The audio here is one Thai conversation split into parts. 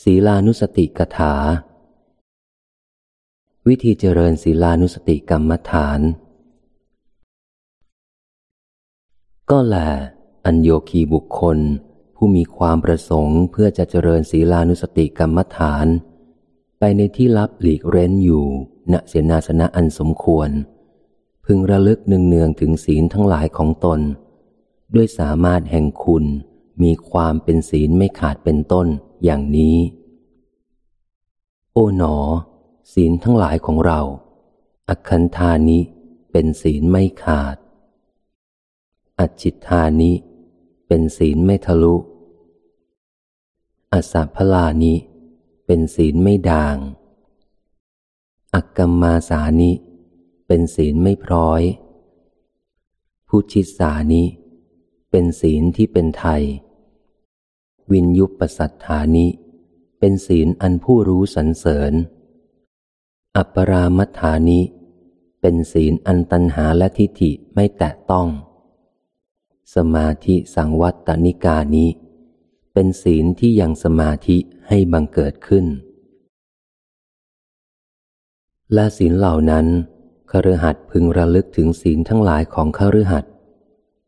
ศีลานุสติกถา วิธีเจริญศีลานุสติกรรมฐาน ก็แหลอัญโยคีบุคคล ผู้มีความประสงค์เพื่อจะเจริญศีลานุสติกรรมฐาน ไปในที่ลับหลีกเร้นอยู่ ณเสนาสนะอันสมควร พึงระลึกเนืองๆถึงศีลทั้งหลายของตน ด้วยสามารถแห่งคุณมีความเป็นศีลไม่ขาดเป็นต้น อย่างนี้ โอ๋หนอ ศีลทั้งหลายของเรา อคันธานิเป็นศีลไม่ขาดอจิตธานิเป็นศีลไม่ทะลุอสัพพลานิเป็นศีลไม่ด่าง อักกมมาสานิ เป็นศีลไม่พร้อยผู้ชิสานิ เป็นศีลที่เป็นไทย วินยุปัสสัทธานิ เป็นศีลอันผู้รู้สรรเสริญ อัปปรามัฐานิ เป็นศีลอันตัณหาและทิฏฐิไม่แตะต้อง สมาธิสังวัตตนิกานิเป็นศีลที่ยังสมาธิให้บังเกิดขึ้น และศีลเหล่านั้นคฤหัสพึงระลึกถึงศีลทั้งหลายของคฤหัส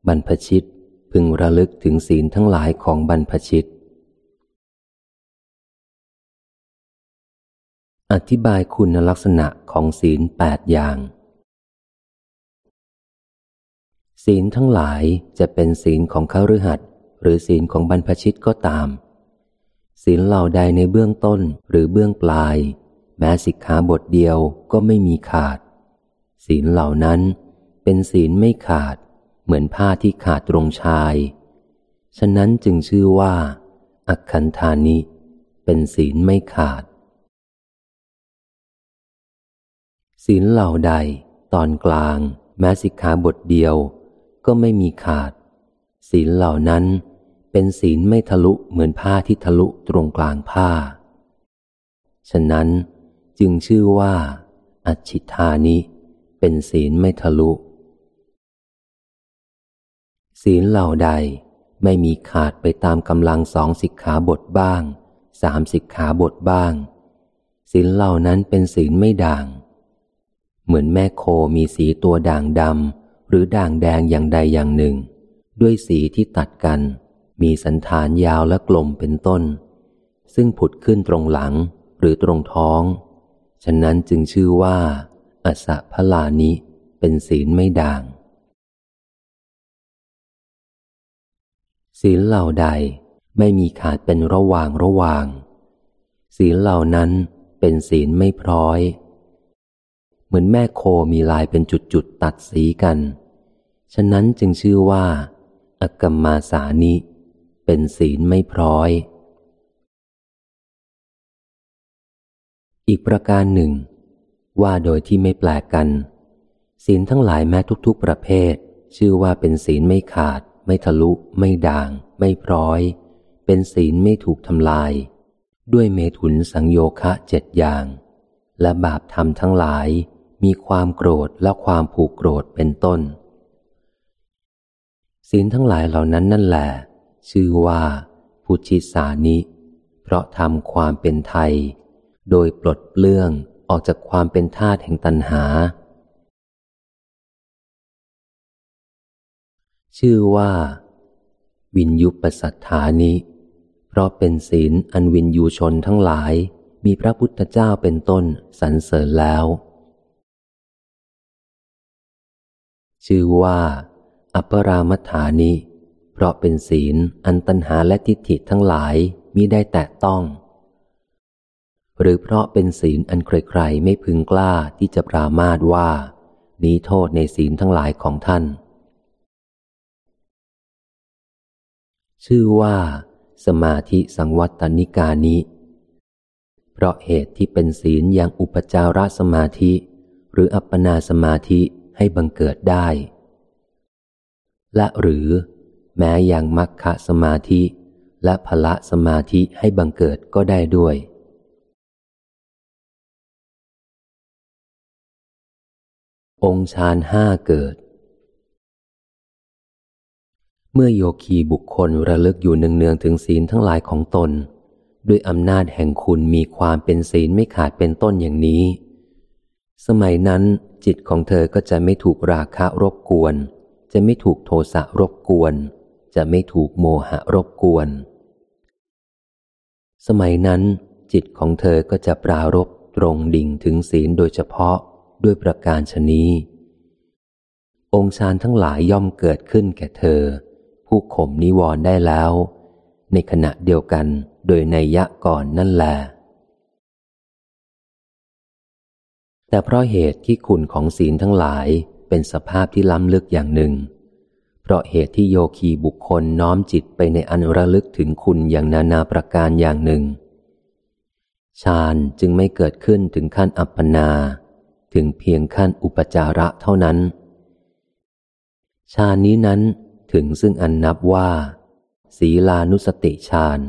บรรพชิตพึงระลึกถึงศีลทั้งหลายของบรรพชิต อธิบายคุณลักษณะของศีลแปดอย่าง ศีลทั้งหลายจะเป็นศีลของข้ารือหัดหรือศีลของบรรพชิตก็ตาม ศีลเหล่าใดในเบื้องต้นหรือเบื้องปลาย แม้สิกขาบทเดียวก็ไม่มีขาด ศีลเหล่านั้นเป็นศีลไม่ขาด เหมือนผ้าที่ขาดตรงชาย ฉะนั้นจึงชื่อว่า อักขันธานิ เป็นศีลไม่ขาด ศีลเหล่าใด ตอนกลาง แม้สิกขาบทเดียว ก็ไม่มีขาด ศีลเหล่านั้นเป็นศีลไม่ทะลุเหมือนผ้าที่ทะลุตรงกลางผ้า ฉะนั้นจึงชื่อว่า อัจฉิธานิ เป็นศีลไม่ทะลุ ศีลเหล่าใดไม่มีขาดไปตามกำลังสองสิกขาบทบ้าง สามสิกขาบทบ้าง ศีลเหล่านั้นเป็นศีลไม่ด่าง เหมือนแม่โคมีสีตัวด่างดำหรือด่างแดงอย่างใดอย่างหนึ่ง ด้วยสีที่ตัดกัน มีสันฐานยาวและกลมเป็นต้น ซึ่งผุดขึ้นตรงหลังหรือตรงท้อง ฉะนั้นจึงชื่อว่าอสะพลานิเป็นศีลไม่ด่าง ศีลเหล่าใดไม่มีขาดเป็นระหว่างระหว่าง ศีลเหล่านั้นเป็นศีลไม่พร้อย มือนแม่โคมีลายเป็นจุดๆตัดสีกัน ฉะนั้นจึงชื่อว่าอักมมาสานิ เป็นศีลไม่พร้อย อีกประการหนึ่ง ว่าโดยที่ไม่แปลกกัน ศีลทั้งหลายแม้ทุกๆประเภท ชื่อว่าเป็นศีลไม่ขาด ไม่ทะลุ ไม่ด่าง ไม่พร้อย เป็นศีลไม่ถูกทำลาย ด้วยเมถุนสังโยคะเจ็ดอย่างและบาปธรรมทั้งหลาย มีความโกรธและความผูกโกรธเป็นต้น ศีลทั้งหลายเหล่านั้นนั่นแหละชื่อว่าพุชิสานิ เพราะทำความเป็นไทย โดยปลดเปลื้องออกจากความเป็นทาตแห่งตัณหา ชื่อว่า วินยุปสัทธานิ เพราะเป็นศีลอันวินยูชนทั้งหลายมีพระพุทธเจ้าเป็นต้นสรรเสริญแล้ว ชื่อว่า อัปรามัฐานิ เพราะเป็นศีลอันตัณหาและทิฏฐิทั้งหลายมิได้แตะต้อง หรือเพราะเป็นศีลอันใครๆไม่พึงกล้าที่จะปรามาสว่า นี้โทษในศีลทั้งหลายของท่าน ชื่อว่า สมาธิสังวัตนิกานิเพราะเหตุที่เป็นศีลอย่างอุปจารสมาธิ หรืออัปปนาสมาธิ ให้บังเกิดได้ และหรือ แม้อย่างมัคคะสมาธิ และพละสมาธิให้บังเกิดก็ได้ด้วย องค์ฌานห้าเกิด เมื่อโยคีบุคคลระลึกอยู่เนืองๆถึงศีลทั้งหลายของตน ด้วยอำนาจแห่งคุณมีความเป็นศีลไม่ขาดเป็นต้นอย่างนี้ สมัยนั้นจิตของเธอก็จะไม่ถูกราคะรบกวน จะไม่ถูกโทสะรบกวน จะไม่ถูกโมหะรบกวน สมัยนั้น จิตของเธอก็จะปรารบตรงดิ่งถึงศีลโดยเฉพาะด้วยประการชนีองค์ฌานทั้งหลายย่อมเกิดขึ้นแก่เธอ ผู้ข่มนิวรณ์ได้แล้ว ในขณะเดียวกันโดยในยะก่อนนั่นแหละ แต่เพราะเหตุที่คุณของศีลทั้งหลายเป็นสภาพที่ล้ำลึกอย่างหนึ่ง เพราะเหตุที่โยคีบุคคลน้อมจิตไปในอันระลึกถึงคุณอย่างนานาประการอย่างหนึ่งฌานจึงไม่เกิดขึ้นถึงขั้นอัปปนา ถึงเพียงขั้นอุปจาระเท่านั้นฌานนี้นั้นถึงซึ่งอันนับว่า ศีลานุสติฌาน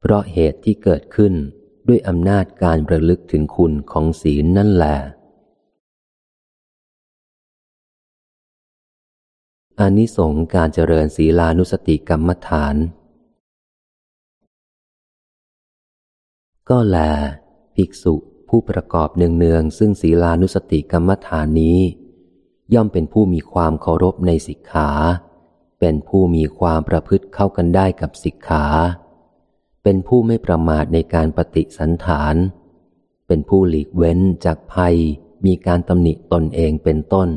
เพราะเหตุที่เกิดขึ้น ด้วยอำนาจการระลึกถึงคุณของศีลนั่นแหละอานิสงส์การเจริญศีลานุสติกรรมฐาน ก็แล ภิกษุผู้ประกอบเนืองๆซึ่งศีลานุสติกรรมฐานนี้ ย่อมเป็นผู้มีความเคารพในสิกขา เป็นผู้มีความประพฤติเข้ากันได้กับสิกขา เป็นผู้ไม่ประมาทในการปฏิสันฐาน เป็นผู้หลีกเว้นจากภัย มีการตำหนิตนเองเป็นต้น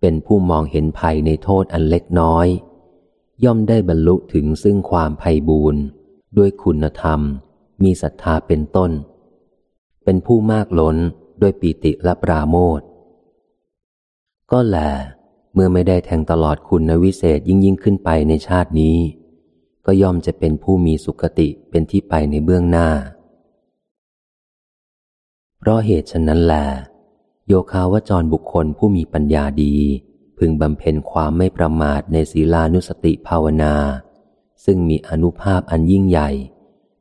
เป็นผู้มองเห็นภัยในโทษอันเล็กน้อย ย่อมได้บรรลุถึงซึ่งความภัยบูนด้วยคุณธรรม มีศรัทธาเป็นต้น เป็นผู้มากล้นด้วยปีติและปราโมทก็แหลเมื่อไม่ได้แทงตลอดคุณวิเศษยิ่งยิ่งขึ้นไปในชาตินี้ ก็ย่อมจะเป็นผู้มีสุขติเป็นที่ไปในเบื้องหน้า เพราะเหตุฉะนั้นแหลโยคาวจรบุคคลผู้มีปัญญาดี พึงบำเพ็ญความไม่ประมาทในศีลานุสติภาวนา ซึ่งมีอนุภาพอันยิ่งใหญ่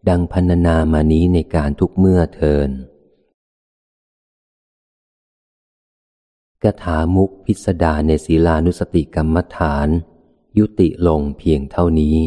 ดังพันนามานี้ในการทุกเมื่อเทินกถามุกพิสดาในศีลานุสติกรรมฐาน ยุติลงเพียงเท่านี้